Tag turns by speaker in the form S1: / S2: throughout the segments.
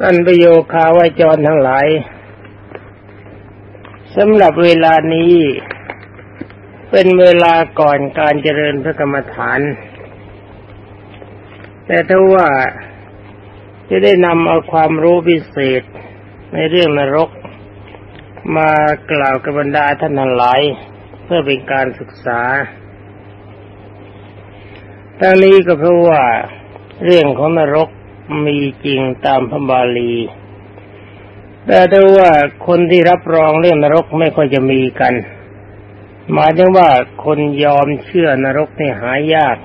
S1: ท่านประโยคาวาจรทั้งหลายสำหรับเวลานี้ เป็นเวลาก่อนการเจริญพระกรรมฐาน แต่ถ้าว่าจะได้นำเอาความรู้พิเศษในเรื่องนรก มากล่าวกับบรรดาท่านทั้งหลาย เพื่อเป็นการศึกษาทั้งนี้ก็เพราะว่าเรื่องของนรก มีจริงตามพระบาลี แต่ถ้ว่าคนที่รับรองเรื่องนรกไม่ค่อยจะมีกัน หมายถึงว่าคนยอมเชื่อนรกนี่หายาก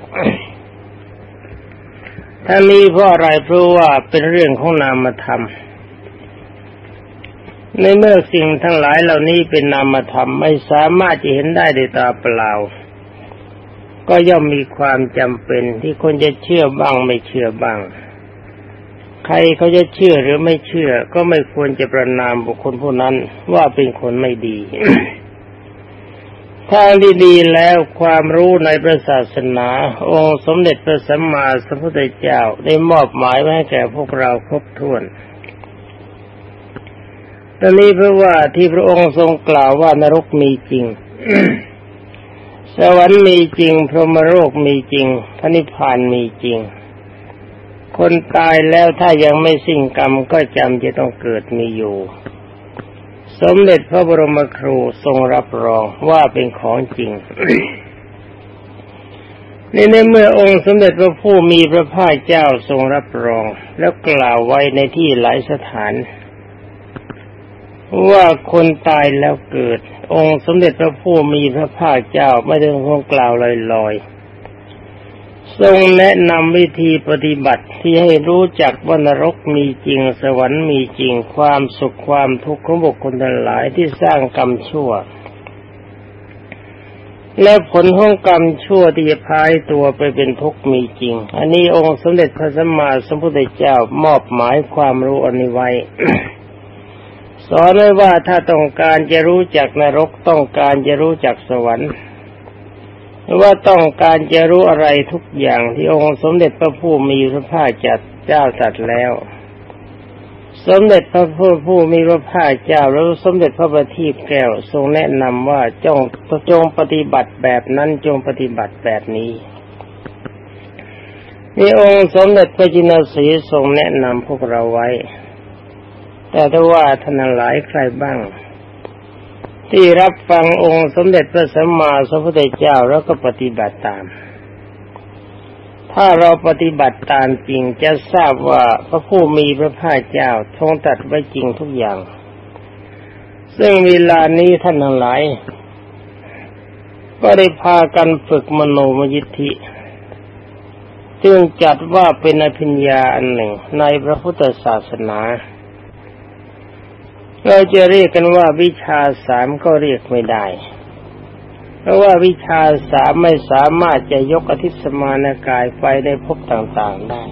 S1: ทั้งนี้เพราะอะไรเพราะว่าเป็นเรื่องของนามธรรม ในเมื่อสิ่งทั้งหลายเหล่านี้เป็นนามธรรมไม่สามารถจะเห็นได้ด้วยตาเปล่า ก็ย่อมมีความจำเป็นที่คนจะเชื่อบ้างไม่เชื่อบ้าง รเขาจะเชื่อหรือไม่เชื่อ ก็ไม่ควรจะประนามบุคคลผู้นั้นว่าเป็นคนไม่ดีทาดีๆแล้วความรู้ในพระศาสนา องค์สมเด็จพระสัมมาสัมพุทธเจ้าได้มอบหมายไว้ให้แก่พวกเราครบถ้วนตอนนี้เพราะว่าที่พระองค์ทรงกล่าวว่านรกมีจริง สวรรค์มีจริง พรหมโลกมีจริงพระนิพพานมีจริง คนตายแล้วถ้ายังไม่สิ้นกรรมก็จำจะต้องเกิดมีอยู่ สมเด็จพระบรมครูทรงรับรองว่าเป็นของจริงนี่ในเมื่อองค์สมเด็จพระผู้มีพระภาคเจ้าทรงรับรองแล้วกล่าวไว้ในที่หลายสถาน ว่าคนตายแล้วเกิด องค์สมเด็จพระผู้มีพระภาคเจ้าไม่ได้คงกล่าวลอยๆ ทรงแนะนำวิธีปฏิบัติที่ให้รู้จักว่านรกมีจริง สวรรค์มีจริงความสุขความทุกข์ของบุคคลทั้งหลายที่สร้างกรรมชั่ว และผลของกรรมชั่วที่จะพายตัวไปเป็นทุกข์มีจริง อันนี้องค์สมเด็จพระสัมมาสัมพุทธเจ้ามอบหมายความรู้อันนี้ไว้สอนไว้ว่าถ้าต้องการจะรู้จักนรกต้องการจะรู้จักสวรรค์ ว่าต้องการจะรู้อะไรทุกอย่างที่องค์สมเด็จพระผู้มีพระภาคจัดเจ้าตัดแล้ว สมเด็จพระผู้ผู้มีพระภาคเจ้าแล้วสมเด็จพระบัณฑิตแก้วทรงแนะนำว่าจงจงปฏิบัติแบบนั้นจงปฏิบัติแบบนี้นี่องค์สมเด็จพระจินสีทรงแนะนำพวกเราไว้ แต่ถ้าว่าท่านหลายใครบ้าง ที่รับฟังองค์สมเด็จพระสัมมาสัมพุทธเจ้าแล้วก็ปฏิบัติตาม ถ้าเราปฏิบัติตามจริงจะทราบว่าพระผู้มีพระภาคเจ้าทรงตัดไว้จริงทุกอย่าง ซึ่งเวลานี้ท่านทั้งหลาย ก็ได้พากันฝึกมโนมยิทธิจึงจัดว่าเป็นอภิญญาอันหนึ่งในพระพุทธศาสนา เราจะเรียกกันว่าวิชาสามก็เรียกไม่ได้ เพราะว่าวิชาสามไม่สามารถจะยกอธิสมานกายไฟในภพต่างๆได้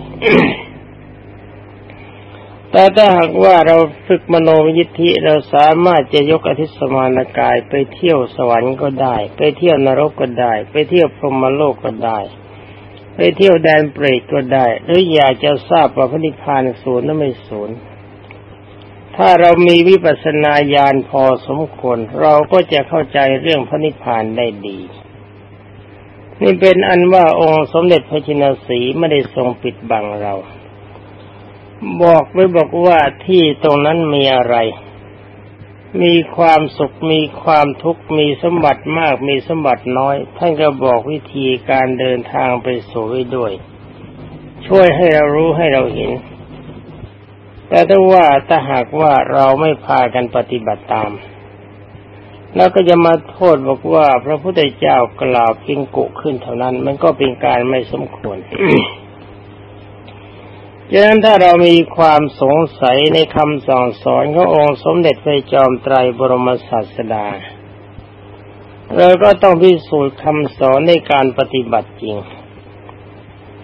S1: แต่ถ้าหากว่าเราฝึกมโนยิทธิเราสามารถจะยกอธิสมานกายไปเที่ยวสวรรค์ก็ได้ ไปเที่ยวนรกก็ได้ ไปเที่ยวพรหมโลกก็ได้ ไปเที่ยวแดนเปรตก็ได้ หรืออยากจะทราบว่าพระนิพพานศูนย์หรือไม่ศูนย์ ถ้าเรามีวิปัสสนาญาณพอสมควร เราก็จะเข้าใจเรื่องพระนิพพานได้ดี นี่เป็นอันว่าองค์สมเด็จพระจินสีไม่ได้ทรงปิดบังเรา บอกไว้บอกว่าที่ตรงนั้นมีอะไร มีความสุขมีความทุกข์มีสมบัติมากมีสมบัติน้อย ท่านก็บอกวิธีการเดินทางไปสู่ด้วย ช่วยให้เรารู้ให้เราเห็น แต่ถ้าว่าถ้าหากว่าเราไม่พากันปฏิบัติตาม แล้วก็จะมาโทษบอกว่า พระพุทธเจ้ากล่าวพิงกุขึ้นเท่านั้น มันก็เป็นการไม่สมควรดังนั้นถ้าเรามีความสงสัยในคำสอนสอนขององค์สมเด็จพระจอมไตรบรมศาสดาเราก็ต้องพิสูจน์คำสอนในการปฏิบัติจริง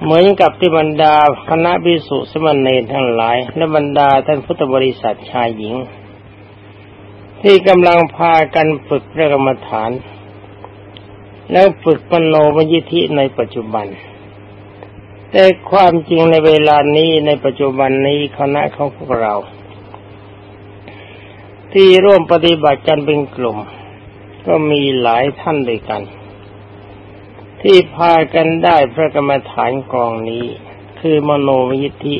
S1: เหมือนกับที่บรรดาคณะบิสุสมณเณรทั้งหลาย และบรรดาท่านพุทธบริษัทชายหญิง ที่กำลังพากันฝึกเรื่องกรรมฐาน แล้วฝึกปโนมยิธิในปัจจุบัน แต่ความจริงในเวลานี้ในปัจจุบันนี้คณะของพวกเรา ที่ร่วมปฏิบัติกันเป็นกลุ่ม ก็มีหลายท่านด้วยกัน ที่พากันได้พระกรรมฐานกองนี้ คือมโนวิธิ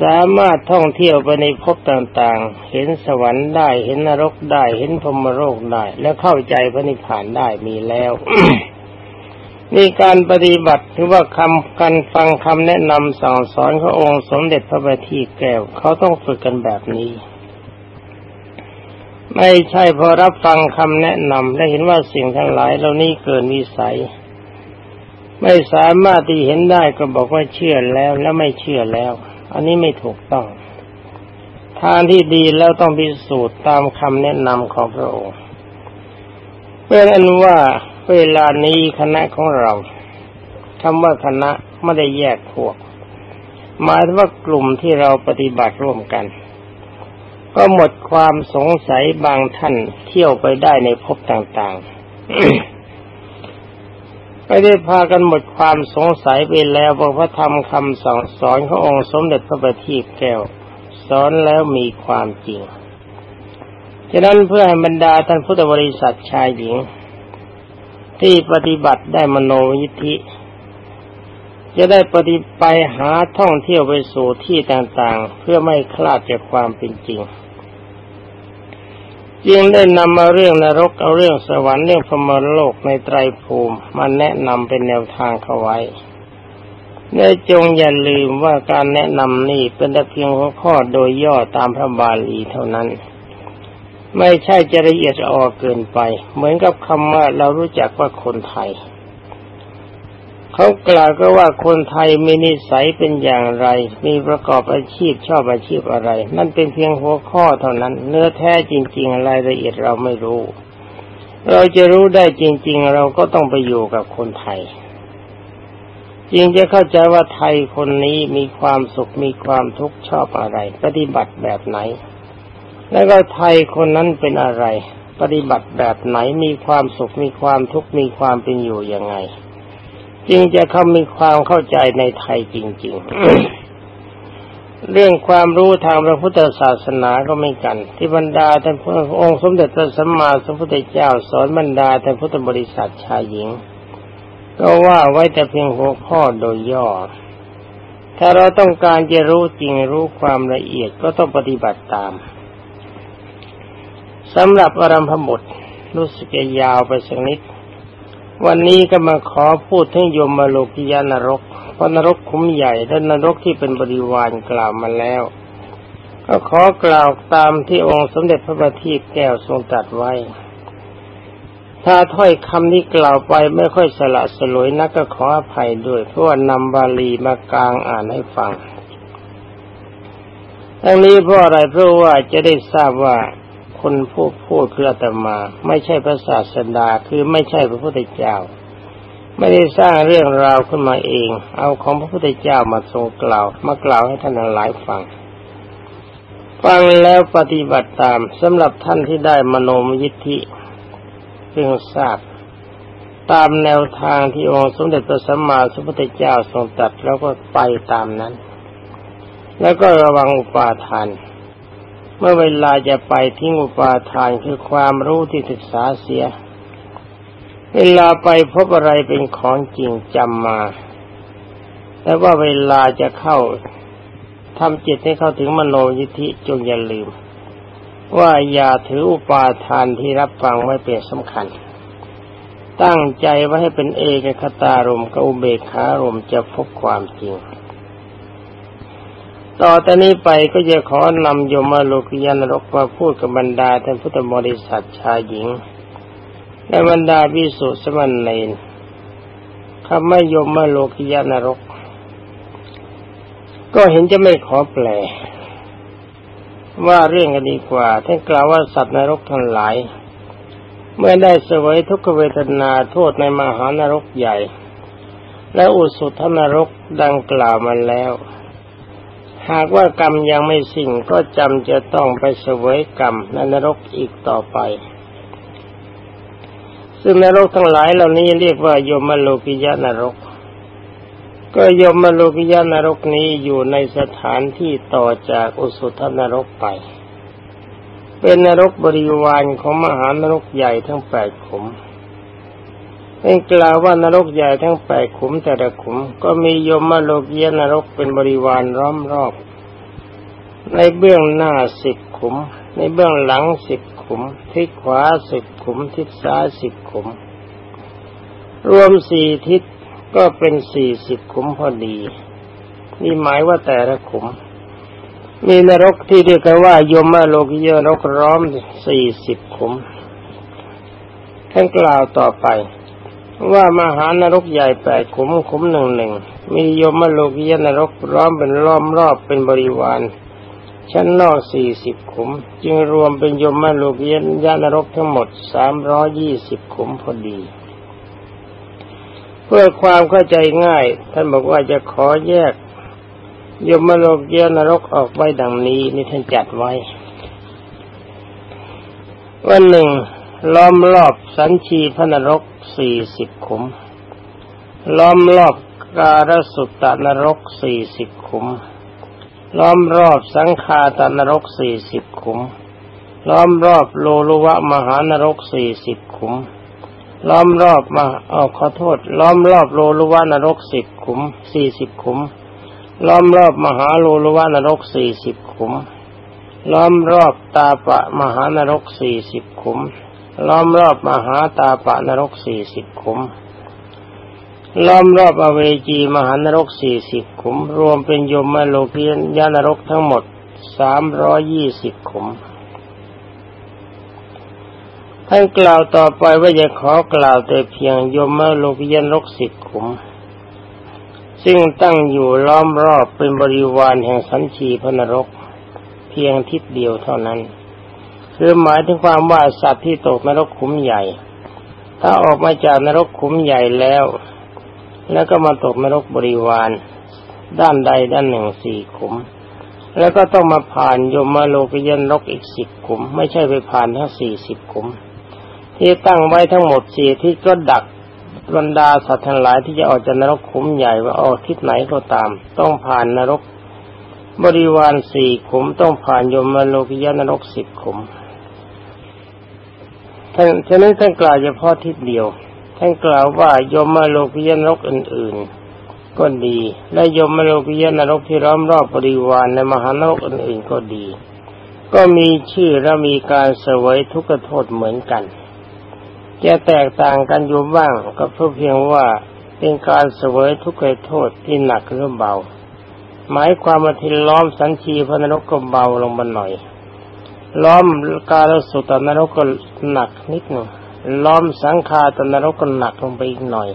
S1: สามารถท่องเที่ยวไปในภพต่างๆ เห็นสวรรค์ได้เห็นนรกได้ เห็นพรมโลกได้ และเข้าใจพระนิพพานได้มีแล้วนี่การปฏิบัติถือว่าคำการฟังคำแนะนำสั่งสอนขององค์สมเด็จพระบัณฑิตแก้วเขาต้องฝึกกันแบบนี้ ไม่ใช่พอรับฟังคำแนะนำและเห็นว่าสิ่งทั้งหลายเหล่านี้เกินวิสัย ไม่สามารถที่เห็นได้ก็บอกว่าเชื่อแล้วและไม่เชื่อแล้ว อันนี้ไม่ถูกต้อง ทางที่ดีแล้วต้องพิสูจน์ตามคำแนะนำของพระองค์เป็นอันว่าเวลานี้คณะของเราคำว่าคณะไม่ได้แยกพวก หมายถึงว่ากลุ่มที่เราปฏิบัติร่วมกัน ก็หมดความสงสัยบางท่านเที่ยวไปได้ในภพต่างๆ ไม่ได้พากันหมดความสงสัยไปแล้วพระธรรมคำสอนสอนขององค์สมเด็จพระบัณฑิตแก้ว สอนแล้วมีความจริง ฉะนั้นเพื่อให้บรรดาท่านพุทธบริษัทชายหญิง ที่ปฏิบัติได้มโนยิธิ จะได้ปฏิไปหาท่องเที่ยวไปสู่ที่ต่างๆ เพื่อไม่คลาดจากความเป็นจริงจึงได้นำมาเรื่องนรกเอาเรื่องสวรรค์เรื่องพมรโลกในไตรภูมิมาแนะนำเป็นแนวทางเขาไว้ในจงอย่าลืมว่าการแนะนำนี่เป็นแต่เพียงหัวข้อโดยย่อตามพระบาลีเท่านั้น ไม่ใช่จะละเอียดอ่อเกินไป เหมือนกับคำว่าเรารู้จักว่าคนไทย เขากล่าวก็ว่าคนไทยมีนิสัยเป็นอย่างไร มีประกอบอาชีพชอบอาชีพอะไร นั่นเป็นเพียงหัวข้อเท่านั้น เนื้อแท้จริง ๆ รายละเอียดเราไม่รู้ เราจะรู้ได้จริง ๆ เราก็ต้องไปอยู่กับคนไทยจึงจะเข้าใจว่าไทยคนนี้มีความสุขมีความทุกข์ชอบอะไร ปฏิบัติแบบไหน แล้วก็ไทยคนนั้นเป็นอะไร ปฏิบัติแบบไหนมีความสุขมีความทุกข์มีความเป็นอยู่ยังไง จึงจะเขามีความเข้าใจในไทยจริง ๆ เรื่องความรู้ทางพระพุทธศาสนาก็ไม่กัน ที่บรรดาท่านพระองค์สมเด็จพระสัมมาสัมพุทธเจ้าสอนบรรดาท่านพุทธบริษัทชายหญิง ก็ว่าไว้แต่เพียงหัวข้อโดยย่อ ถ้าเราต้องการจะรู้จริงรู้ความละเอียดก็ต้องปฏิบัติตามสำหรับอารมพบุตรรู้สึกจะยาวไปสักนิด วันนี้ก็มาขอพูดถึงยมมาโลกิยานรก เพราะนรกคุ้มใหญ่และนรกที่เป็นบริวารกล่าวมาแล้ว ก็ขอกล่าวตามที่องค์สมเด็จพระบัณฑิตแก้วทรงตรัสไว้ ถ้าถ้อยคำที่กล่าวไปไม่ค่อยสละสลวยนักก็ขออภัยด้วย เพราะว่านำบาลีมากลางอ่านให้ฟังทั้งนี้เพราะอะไรเพราะว่าจะได้ทราบว่า คนผู้พูดคืออาตมา ไม่ใช่พระศาสดาคือไม่ใช่พระพุทธเจ้า ไม่ได้สร้างเรื่องราวขึ้นมาเอง เอาของพระพุทธเจ้ามาทรงกล่าวมากล่าวให้ท่านหลายฟังฟังแล้วปฏิบัติตามสำหรับท่านที่ได้มโนมยิทธิเพิ่งทราบ ตามแนวทางที่องค์สมเด็จพระสัมมาสัมพุทธเจ้าทรงตรัสแล้วก็ไปตามนั้น แล้วก็ระวังอุปาทาน เมื่อเวลาจะไปทิ้งอุปาทานคือความรู้ที่ศึกษาเสีย เวลาไปพบอะไรเป็นของจริงจำมา แต่ว่าเวลาจะเข้าทำจิตให้เข้าถึงมโนยิธิจงอย่าลืม ว่าอย่าถืออุปาทานที่รับฟังไว้เป็นสำคัญ ตั้งใจไว้ให้เป็นเอกคตารมกับอุเบกขารมจะพบความจริง ต่อแต่นี้ไปก็จะขอนำโยมโลกิยานรกมาพูดกับบรรดาท่านพุทธบริษัทชายหญิง และบรรดาวิสุทธสมณเณรคำไม่ยมโลกิยานรก ก็เห็นจะไม่ขอแปล ว่าเรื่องกันดีกว่าท่านกล่าวว่าสัตว์นรกทั้งหลาย เมื่อได้เสวยทุกขเวทนาโทษในมหานรกใหญ่ และอุสุทนรกดังกล่าวมาแล้ว หากว่ากรรมยังไม่สิ้นก็จำจะต้องไปเสวยกรรมในนรกอีกต่อไป ซึ่งนรกทั้งหลายเหล่านี้เรียกว่ายมโลกิยะนรก ก็ยมโลกิยานรกนี้อยู่ในสถานที่ต่อจากอุสุทนรกไป เป็นนรกบริวารของมหานรกใหญ่ทั้งแปดขุม เป็นกล่าวว่านรกใหญ่ทั้งแปดขุมแต่ละขุม ก็มียมมาโลกียนรกเป็นบริวารล้อมรอบ ในเบื้องหน้าสิบขุม ในเบื้องหลังสิบขุม ทิศขวาสิบขุม ทิศซ้ายสิบขุม รวมสี่ทิศก็เป็นสี่สิบขุมพอดี นี่หมายว่าแต่ละขุม มีนรกที่เรียกว่ายมมาโลกิยนรกร้อมสี่สิบขุมท่านกล่าวต่อไป ว่ามหานรกใหญ่แปดขุมขุมหนึ่งหนึ่งมียมโลกียนรกร้อมเป็นล้อมรอบเป็นบริวาร ชั้นนอกสี่สิบขุม จึงรวมเป็นยมโลกียนรกทั้งหมดสามร้อยี่สิบขุมพอดี เพื่อความเข้าใจง่าย ท่านบอกว่าจะขอแยกยมโลกียนรกออกไว้ดังนี้นี่ท่านจัดไว้วันหนึ่งล้อมรอบสัญชีพนรก สี่สิบขุม ล้อมรอบการสุตตนรกสี่สิบขุม ล้อมรอบสังคาตนรกสี่สิบขุม ล้อมรอบโลลุวะมหานรกสี่สิบขุม ล้อมรอบมาเอาขอโทษ ล้อมรอบโลลุวะนรกสิบขุมสี่สิบขุม ล้อมรอบมหาโลลุวะนรกสี่สิบขุม ล้อมรอบตาปะมหานรกสี่สิบขุม ล้อมรอบมหาตาปะนรกสี่สิบขุม ล้อมรอบอเวจีมหานรกสี่สิบขุม รวมเป็นยมมโลกียานรกทั้งหมดสามร้อยี่สิบขุมท่านกล่าวต่อไปว่าจะขอกล่าวแต่เพียงยมมโลกียนรกสิบขุม ซึ่งตั้งอยู่ล้อมรอบเป็นบริวารแห่งสันชีพนรก เพียงทิศเดียวเท่านั้น คือหมายถึงความว่าสัตว์ที่ตกนรกขุมใหญ่ ถ้าออกมาจากนรกขุมใหญ่แล้ว แล้วก็มาตกนรกบริวาร ด้านใดด้านหนึ่งสี่ขุม แล้วก็ต้องมาผ่านยมมโลกยันรกอีกสิบขุม ไม่ใช่ไปผ่านทั้งสี่สิบขุม ที่ตั้งไว้ทั้งหมดสี่ที่ก็ดักบรรดาสัตว์ทั้งหลายที่จะออกจากนรกขุมใหญ่ว่าออกทิศไหนก็ตาม ต้องผ่านนรก บริวารสี่ขุมต้องผ่านยมมโลกยานรกสิบขุม ท่านฉะนั้นท่านกล่าวเฉพาะทิศเดียว ท่านกล่าวว่ายมมาโลกิยนรกอื่นๆ ก็ดี และยมมาโลกิยนรกที่ล้อมรอบบริวารในมหานรกอื่นๆก็ดี ก็มีชื่อและมีการเสวยทุกขโทษเหมือนกัน จะแตกต่างกันอยู่บ้างก็เพื่อเพียงว่าเป็นการเสวยทุกขโทษที่หนักหรือเบา หมายความว่าที่ล้อมสันชีพนรกก็เบาลงมาหน่อย ล้อมกาลสุตนรกก็หนักนิดหนึ่งล้อมสังคาตนรกก็หนักลงไปอีกหน่อย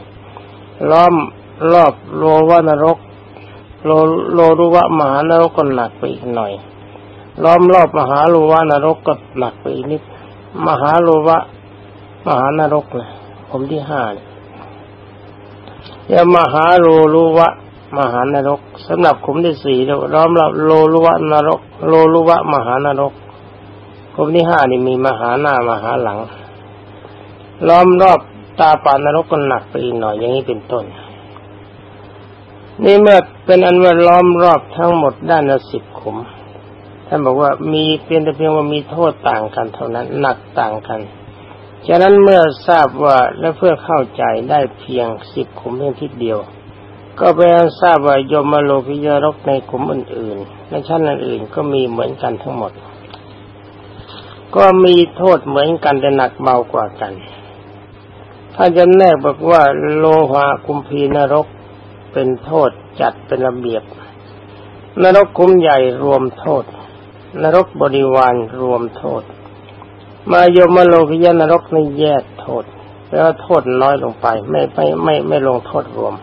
S1: ล้อมรอบโลวานรก โลโลรุวะมหานรกก็หนักไปอีกหน่อย ล้อมรอบมหาโลวานรกก็หนักไปอีกนิด มหาโลวะ มหานรกนะผมที่ห้าเนี่ยยมหาโลรุวะ มหานรกสำหรับขุมที่สี่ล้อมรอบโลรุวะนรก โลรุวะมหานรก ภพที่ห้านี่มีมหาหน้ามหาหลัง ล้อมรอบตาปานนรกก็หนักไปอีกหน่อยอย่างนี้เป็นต้น นี่เมื่อเป็นอันว่าล้อมรอบทั้งหมดด้านละสิบขุมท่านบอกว่ามีเพียงแต่เพียงว่ามีโทษต่างกันเท่านั้นหนักต่างกันฉะนั้นเมื่อทราบว่าและเพื่อเข้าใจได้เพียงสิบขุมเพียงทิศเดียว ก็ไปทราบว่ายมโลกิยรกในขุมอื่นๆในชั้นอื่นๆก็มีเหมือนกันทั้งหมด ก็มีโทษเหมือนกันแต่หนักเบากว่ากัน ถ้าจะแนกบอกว่าโลหะคุมพีนรกเป็นโทษจัดเป็นระเบียบ นรกคุมใหญ่รวมโทษ นรกบริวารรวมโทษ มายมโลกิยนรกในแยกโทษแล้วโทษน้อยลงไป ไม่ไม่ไม่ไม่ลงโทษรวม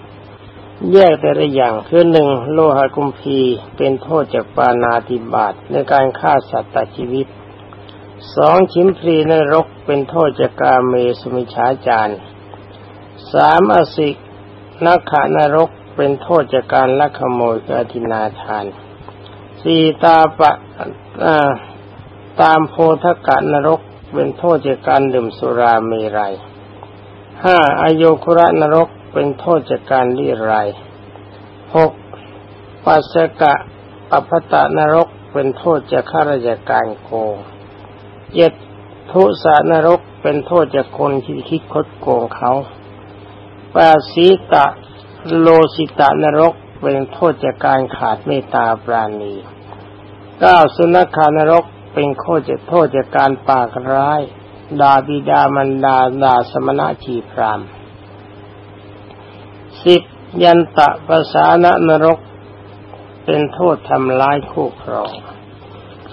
S1: แยกแต่ละอย่างคือหนึ่งโลหะกุมพีเป็นโทษจากปานาติบาตในการฆ่าสัตว์ตัดชีวิต สองชิมพรีนรกเป็นโทษจากกาเมสมิชาจารสามอสิกนักขานรกเป็นโทษจากการลักขโมยกาตินาทานสี่ตาปะตามโพธกะนรกเป็นโทษจากการดื่มสุราเมรัยห้าอโยคุระนรกเป็นโทษจากการลี่ไรหกปัสกะปัพตะนรกเป็นโทษจากข้าราชการโกง เจ็ดทุสานรกเป็นโทษจากคนที่คิดคดโกงเขาปาสีตะโลสิตานรกเป็นโทษจากการขาดเมตตาปราณีเก้าสุนัขานรกเป็นโทษจากโทษจากการปากร้ายดาบิดามันดาดาสมณะชีพรามสิบยันตะภาษานนรก เป็นโทษทำร้ายคู่ครอง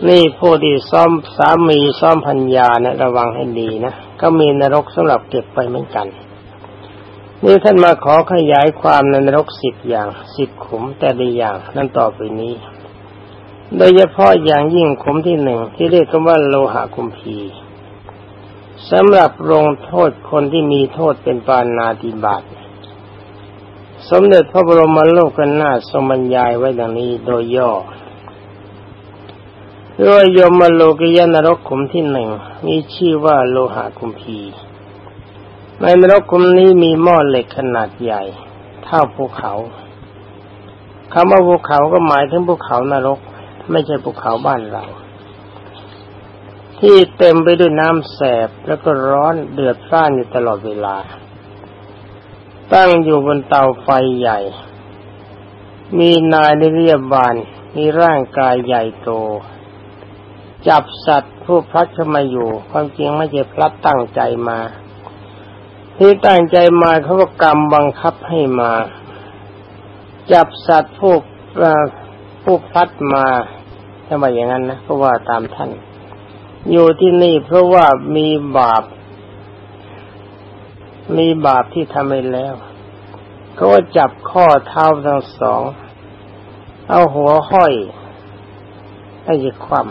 S1: นี่ผู้ที่ซ้อมสามีซ้อมพัญญาเนะระวังให้ดีนะก็มีนรกสำหรับเก็บไปเหมือนกัน นี่ท่านมาขอขยายความในนรกสิบอย่างสิบขุมแต่ละอย่างนั่นต่อไปนี้ โดยเฉพาะอย่างยิ่งขุมที่หนึ่งที่เรียกกันว่าโลหะคุมพีสำหรับลงโทษคนที่มีโทษเป็นปานาติบาตสมเด็จพระบรมโลกนาถทรงบรรยายไว้ดังนี้โดยย่อ ด้ยยมโลกยานรกขุมที่หนึ่งมีชื่อว่าโลหะคุมพี ในนรกขุมนี้มีหม้อเหล็กขนาดใหญ่ เท่าภูเขาคำว่าภูเขาก็หมายถึงภูเขานรก ไม่ใช่ภูเขาบ้านเรา ที่เต็มไปด้วยน้ำแสบแล้วก็ร้อนเดือดร้านอยู่ตลอดเวลา ตั้งอยู่บนเตาไฟใหญ่ มีนายในเรียบาน มีร่างกายใหญ่โต จับสัตว์ผู้พลัดเข้ามาอยู่ ความจริงไม่ใช่พลัดตั้งใจมา ที่ตั้งใจมาเขาก็กรรมบังคับให้มา จับสัตว์ผู้ผู้พลัดมาทำไมอย่างนั้นนะเพราะว่าตามท่าน อยู่ที่นี่เพราะว่ามีบาป มีบาปที่ทำไปแล้วก็จับข้อเท้าทั้งสอง เอาหัวห้อยให้ยึดความ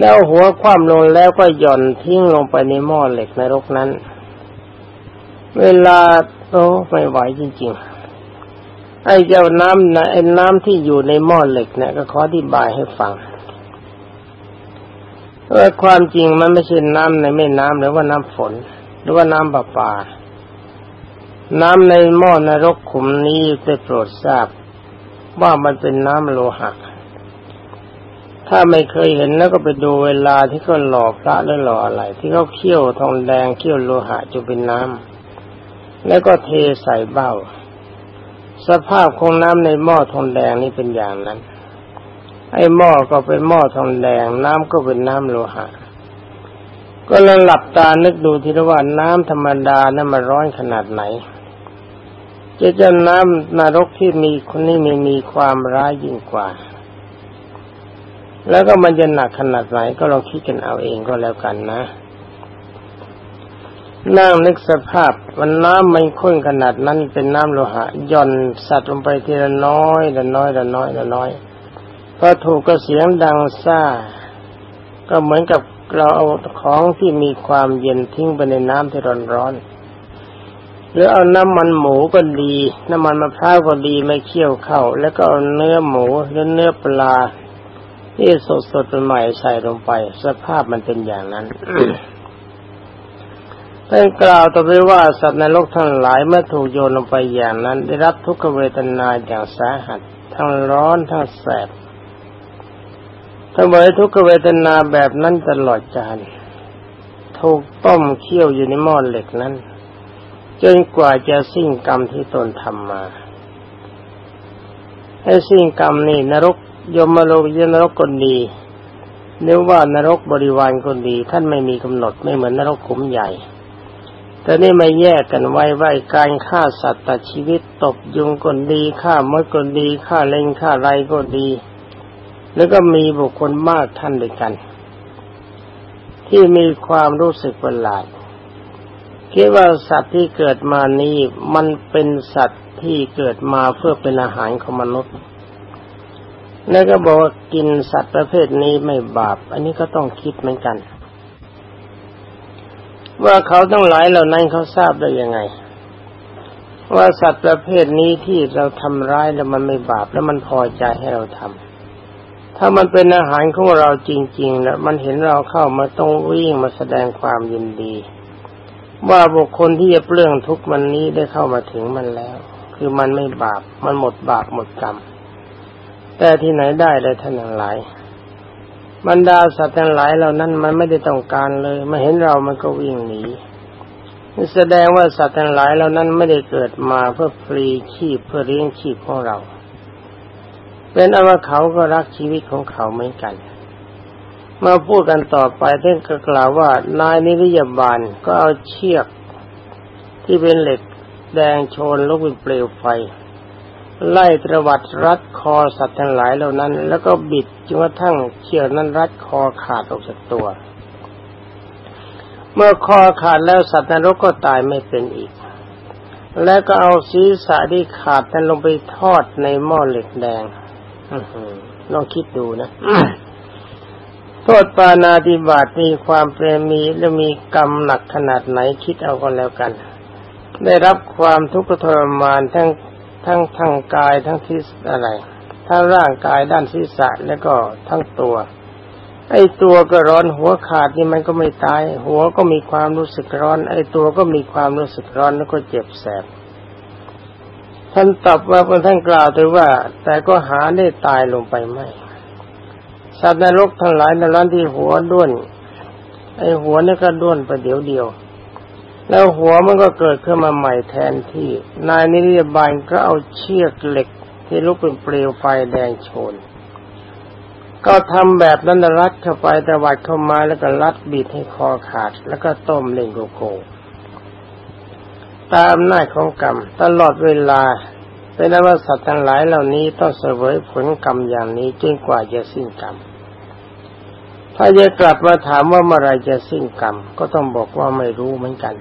S1: แล้วหัวคว่ำลงแล้วก็หย่อนทิ้งลงไปในหม้อเหล็กในรกนั้น เวลาโอ้ไม่ไหวจริงๆ ไอ้เจ้าน้ำนะไอ้น้ำที่อยู่ในหม้อเหล็กเนี่ยก็ขออธิบายให้ฟังว่าความจริงมันไม่ใช่น้ำในแม่น้ำหรือว่าน้ำฝน หรือว่าน้ำประปา น้ำในหม้อนรกขุมนี้ได้โปรดทราบว่ามันเป็นน้ำโลหะ ถ้าไม่เคยเห็นแล้วก็ไปดูเวลาที่เขาหล่อพระหรือหล่ออะไร ที่เขาเคี่ยวทองแดงเคี่ยวโลหะจนเป็นน้ำแล้วก็เทใส่เบ้า สภาพของน้ำในหม้อทองแดงนี่เป็นอย่างนั้น ไอ้หม้อก็เป็นหม้อทองแดง น้ำก็เป็นน้ำโลหะ ก็เลยหลับตานึกดูทีละว่าน้ำธรรมดานั้นมันร้อนขนาดไหนจะจะน้ำนรกที่มีคนนี้มีมีความร้ายยิ่งกว่า แล้วก็มันจะหนักขนาดไหนก็ลองคิดกันเอาเองก็แล้วกันนะ นั่งนึกสภาพมันน้ำมันข้นขนาดนั้นเป็นน้ำโลหะย่อนสัตว์ลงไปทีละน้อยละน้อยละน้อยละน้อยพอถูกกระเสียงดังซ่า ก็เหมือนกับเราเอาของที่มีความเย็นทิ้งไปในน้ำที่ร้อนๆหรือเอาน้ำมันหมูก็ดี น้ำมันมะพร้าวก็ดีไม่เคี่ยวเข้า แล้วก็เอาเนื้อหมูหรือเนื้อปลา ที่สดๆใหม่ใส่ลงไป สภาพมันเป็นอย่างนั้นท่านกล่าวต่อไปว่าสัตว์ในโลกทั้งหลายเมื่อถูกโยนลงไปอย่างนั้น ได้รับทุกขเวทนาอย่างสาหัส ทั้งร้อนทั้งแสบถ้าเวยทุกขเวทนาแบบนั้นตลอดจานถูกต้มเคี่ยวอยู่ในหม้อเหล็กนั้น จนกว่าจะสิ้นกรรมที่ตนทำมาไอ้สิ้นกรรมนี่นรก ยมโลกยนรกคนดีเรียกว่านรกบริวารคนดี ท่านไม่มีกำหนดไม่เหมือนนรกขุมใหญ่ แต่นี่ไม่แยกกันไว้ไว้การฆ่าสัตว์ตัดชีวิตตบยุงคนดีฆ่ามดคนดีฆ่าเล็งฆ่าไรก็ดี แล้วก็มีบุคคลมากท่านด้วยกัน ที่มีความรู้สึกประหลาดคิดว่าสัตว์ที่เกิดมานี้มันเป็นสัตว์ที่เกิดมาเพื่อเป็นอาหารของมนุษย์ แล้วก็บอกว่ากินสัตว์ประเภทนี้ไม่บาป อันนี้ก็ต้องคิดเหมือนกัน ว่าเขาต้องหลายเหล่านั้นเขาทราบได้ยังไง ว่าสัตว์ประเภทนี้ที่เราทำร้ายแล้วมันไม่บาปแล้วมันพอใจให้เราทำถ้ามันเป็นอาหารของเราจริงๆแล้วมันเห็นเราเข้ามาต้องวิ่งมาแสดงความยินดี ว่าบุคคลที่จะเปลื้องทุกมันนี้ได้เข้ามาถึงมันแล้ว คือมันไม่บาปมันหมดบาปหมดกรรม แต่ที่ไหนได้เลยท่านทั้งหลายบรรดาสัตว์ทั้งหลายเหล่านั้นมันไม่ได้ต้องการเลยมาเห็นเรามันก็วิ่งหนีแสดงว่าสัตว์ทั้งหลายเหล่านั้นไม่ได้เกิดมาเพื่อฟรีชีพเพื่อเลี้ยงชีพของเรา เป็นอว่าเขาก็รักชีวิตของเขาเหมือนกันมาพูดกันต่อไปท่านก็กล่าวว่านายนิริยบาลก็เอาเชือกที่เป็นเหล็กแดงโชนลุกเป็นเปลวไฟ ไล่ตรวัดรัดคอสัตว์ทั้งหลายเหล่านั้น แล้วก็บิดจนกระทั่งเชือกนั้นรัดคอขาดออกจากตัว เมื่อคอขาดแล้วสัตว์นรกก็ตายไม่เป็นอีก แล้วก็เอาศีรษะที่ขาดนั้นลงไปทอดในหม้อเหล็กแดงลองคิดดูนะโทษปานาติบาตมีความเปรมีและมีกรรมหนักขนาดไหนคิดเอากันแล้วกัน ได้รับความทุกข์ทรมานทั้ง ทั้งทางกายทั้งที่อะไรทั้งร่างกายด้านศีรษะแล้วก็ทั้งตัว ไอ้ตัวก็ร้อนหัวขาดนี่มันก็ไม่ตาย หัวก็มีความรู้สึกร้อน ไอ้ตัวก็มีความรู้สึกร้อนแล้วก็เจ็บแสบท่านตอบว่าท่านกล่าวถึงว่า แต่ก็หาได้ตายลงไปไม่สัตว์นรกทั้งหลายในร้านที่หัวด้วนไอ้หัวนี่ก็ด้วนไปเดี๋ยวเดียว แล้วหัวมันก็เกิดขึ้นมาใหม่แทนที่ นายนิริบาลก็เอาเชือกเหล็กที่ลุกเป็นเปลวไฟแดงโชน ก็ทำแบบนั้นรัดเข้าไปตะวัดเข้ามาแล้วก็รัดบีดให้คอขาด แล้วก็ต้มเล่งโกโก้ตามหน้าของกรรม ตลอดเวลาเป็นนว่าสัตว์ทั้งหลายเหล่านี้ต้องเสวยผลกรรมอย่างนี้จนกว่าจะสิ้นกรรม ถ้าจะกลับมาถามว่าเมื่อไรจะสิ้นกรรม ก็ต้องบอกว่าไม่รู้เหมือนกัน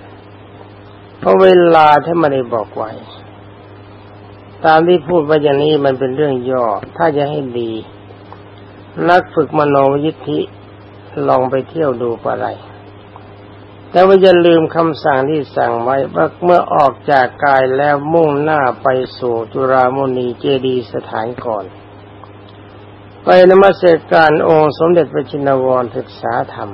S1: เพราะเวลาที่ไม่ได้บอกไว้ ตามที่พูดไปอย่างนี้มันเป็นเรื่องย่อ ถ้าจะให้ดี นักฝึกมโนยิทธิลองไปเที่ยวดูอะไร แต่ว่าอย่าลืมคำสั่งที่สั่งไว้ว่าเมื่อออกจากกายแล้วมุ่งหน้าไปสู่จุรามณีเจดีสถานก่อน ไปนมัสการองค์สมเด็จพระชินวรศึกษาธรรม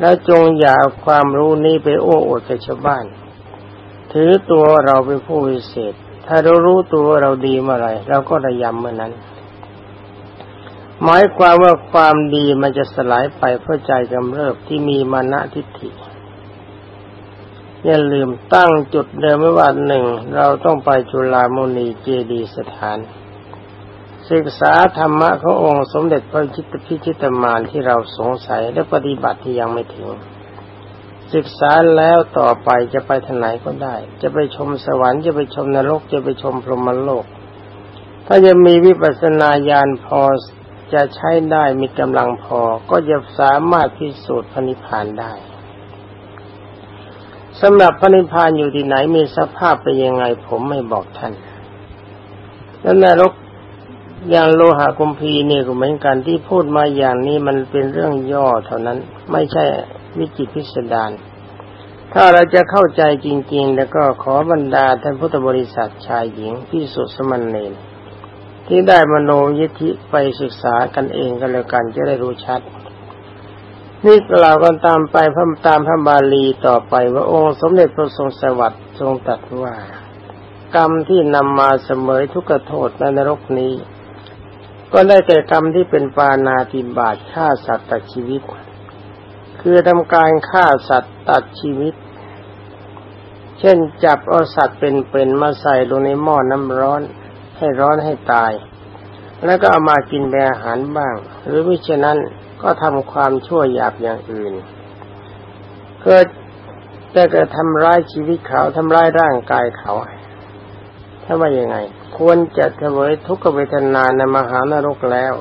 S1: แล้วจงอย่าเอาความรู้นี้ไปโอ้อวดกับชาวบ้าน ถือตัวเราเป็นผู้วิเศษ ถ้าเรารู้ตัวเราดีเมื่อไรเราก็ระยำเมื่อนั้น หมายความว่าความดีมันจะสลายไปเพราะใจกำเริบที่มีมานะทิฏฐิอย่าลืมตั้งจุดเดิมไว้ว่าหนึ่งเราต้องไปจุฬามณีเจดีสถาน ศึกษาธรรมะขององค์สมเด็จพระจิตพิชิตมานที่เราสงสัยและปฏิบัติที่ยังไม่ถึง ศึกษาแล้วต่อไปจะไปทางไหนก็ได้ จะไปชมสวรรค์จะไปชมนรกจะไปชมพรหมโลก ถ้าจะมีวิปัสสนาญาณพอจะใช้ได้มีกำลังพอก็จะสามารถพิสูจน์พระนิพพานได้สำหรับพระนิพพานอยู่ที่ไหนมีสภาพเป็นยังไงผมไม่บอกท่านแล้วนรก อย่างโลหะกุมพีนี่ก็เหมือนกันที่พูดมาอย่างนี้มันเป็นเรื่องย่อเท่านั้น ไม่ใช่วิจิตพิสดารถ้าเราจะเข้าใจจริง ๆ แล้วก็ขอบรรดาท่านพุทธบริษัทชายหญิงพิสุสมันเนรที่ได้มโนยิธิไปศึกษากันเองกันแล้วกันจะได้รู้ชัด นี่กล่าวกันตามไปพระตามพระบาลีต่อไปว่าองค์สมเด็จพระทรงสวัสดิ์ทรงตรัสว่า กรรมที่นำมาเสมอทุกโทษในนรกนี้ ก็ได้แก่กรรมที่เป็นปานาติบาตฆ่าสัตว์ตัดชีวิต คือทำการฆ่าสัตว์ตัดชีวิต เช่นจับเอาสัตว์เป็นๆมาใส่ลงในหม้อน้ำร้อน ให้ร้อนให้ตาย แล้วก็เอามากินเป็นอาหารบ้าง หรือวิฉะนั้นก็ทำความชั่วหยาบอย่างอื่น เกิดแต่ก็ทำร้ายชีวิตเขาทำร้ายร่างกายเขาถ้าว่ายังไง ควรจะเถวยทุกขเวทนาในมหานรกแล้ว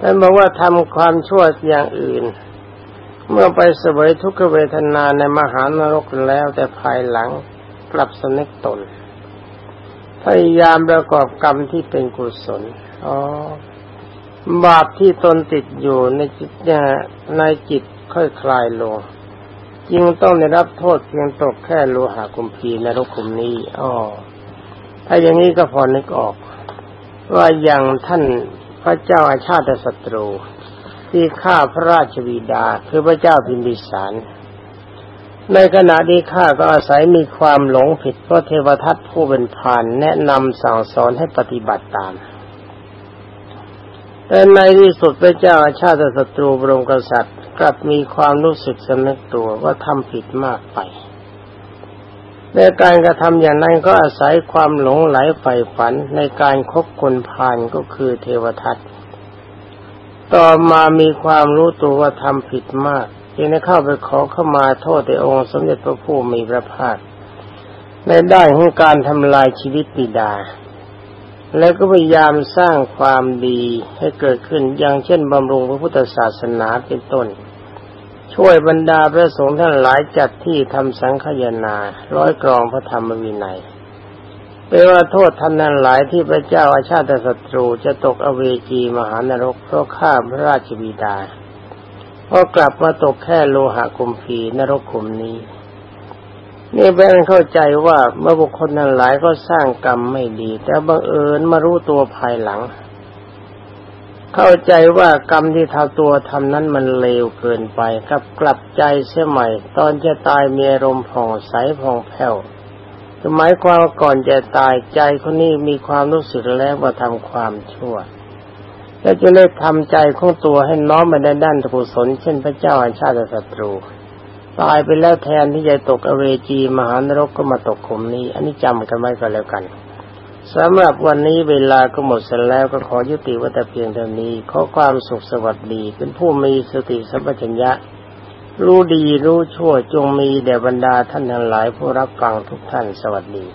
S1: ท่านบอกว่าทำความชั่วอย่างอื่น เมื่อไปเสวยทุกขเวทนาในมหานรกแล้วแต่ภายหลังกลับสนึกตน พยายามประกอบกรรมที่เป็นกุศลอ๋อบาปที่ตนติดอยู่ในจิตในจิตค่อยคลายลง จึงต้องได้รับโทษเพียงตกแค่โลหะกุมพีในรกคุมนี้อ๋อถ้าอย่างนี้ก็พอนึกออก ว่าอย่างท่านพระเจ้าอาชาติศัตรู ที่ฆ่าพระราชวิดาคือพระเจ้าพิมพิสาร ในขณะที่ข้าก็อาศัยมีความหลงผิดเพราะเทวทัตผู้เป็นผานแนะนำสั่งสอนให้ปฏิบัติตามแต่ในที่สุดพระเจ้าอาชาติศัตรูบรมกษัตริย์ กลับมีความรู้สึกสำนึกตัวว่าทำผิดมากไปในการกระทำอย่างนั้นก็อาศัยความหลงไหลใฝ่ฝันในการคบคนพาลก็คือเทวทัตต่อมามีความรู้ตัวว่าทำผิดมากจึงได้เข้าไปขอเข้ามาโทษในองค์สมเด็จพระผู้มีพระภาคในด้านของการทำลายชีวิตปิดา แล้วก็พยายามสร้างความดีให้เกิดขึ้นอย่างเช่นบำรุงพระพุทธศาสนาเป็นต้น ช่วยบรรดาพระสงฆ์ท่านหลายจัดที่ทำสังฆยนา ร้อยกรองพระธรรมวินัยเปว่าโทษท่านนั้นหลายที่พระเจ้าอาชาติศัตรูจะตกอเวจีมหานรกเพราะฆ่าพระราชบิดาพอกลับมาตกแค่โลหะกุมพีนรกขุมนี้ นี่เป็นเข้าใจว่าเมื่อบุคคลนั้นหลายก็สร้างกรรมไม่ดี แต่บังเอิญมารู้ตัวภายหลัง เข้าใจว่ากรรมที่ทำตัวทำนั้นมันเลวเกินไปกับกลับใจเสียใหม่ ตอนจะตายมีอารมณ์ผ่องใสผ่องแผ้วหมายความก่อนจะตายใจคนนี้มีความรู้สึกแล้วว่าทำความชั่ว และจะเลิกทำใจของตัวให้น้อมไปในด้านกุศลเช่นพระเจ้าอาชาติศัตรู ตายไปแล้วแทนที่จะตกอเวจีมหานรกก็มาตกขุมนี้ อันนี้จำกันไว้ก็แล้วกัน สำหรับวันนี้เวลาก็หมดเสร็จแล้วก็ขอยุติวัตเพียงเท่านี้ ขอความสุขสวัสดีเป็นผู้มีสติสัมปชัญญะ รู้ดีรู้ชั่วจงมีแด่บรรดาท่านทั้งหลายผู้รับฟังทุกท่านสวัสดี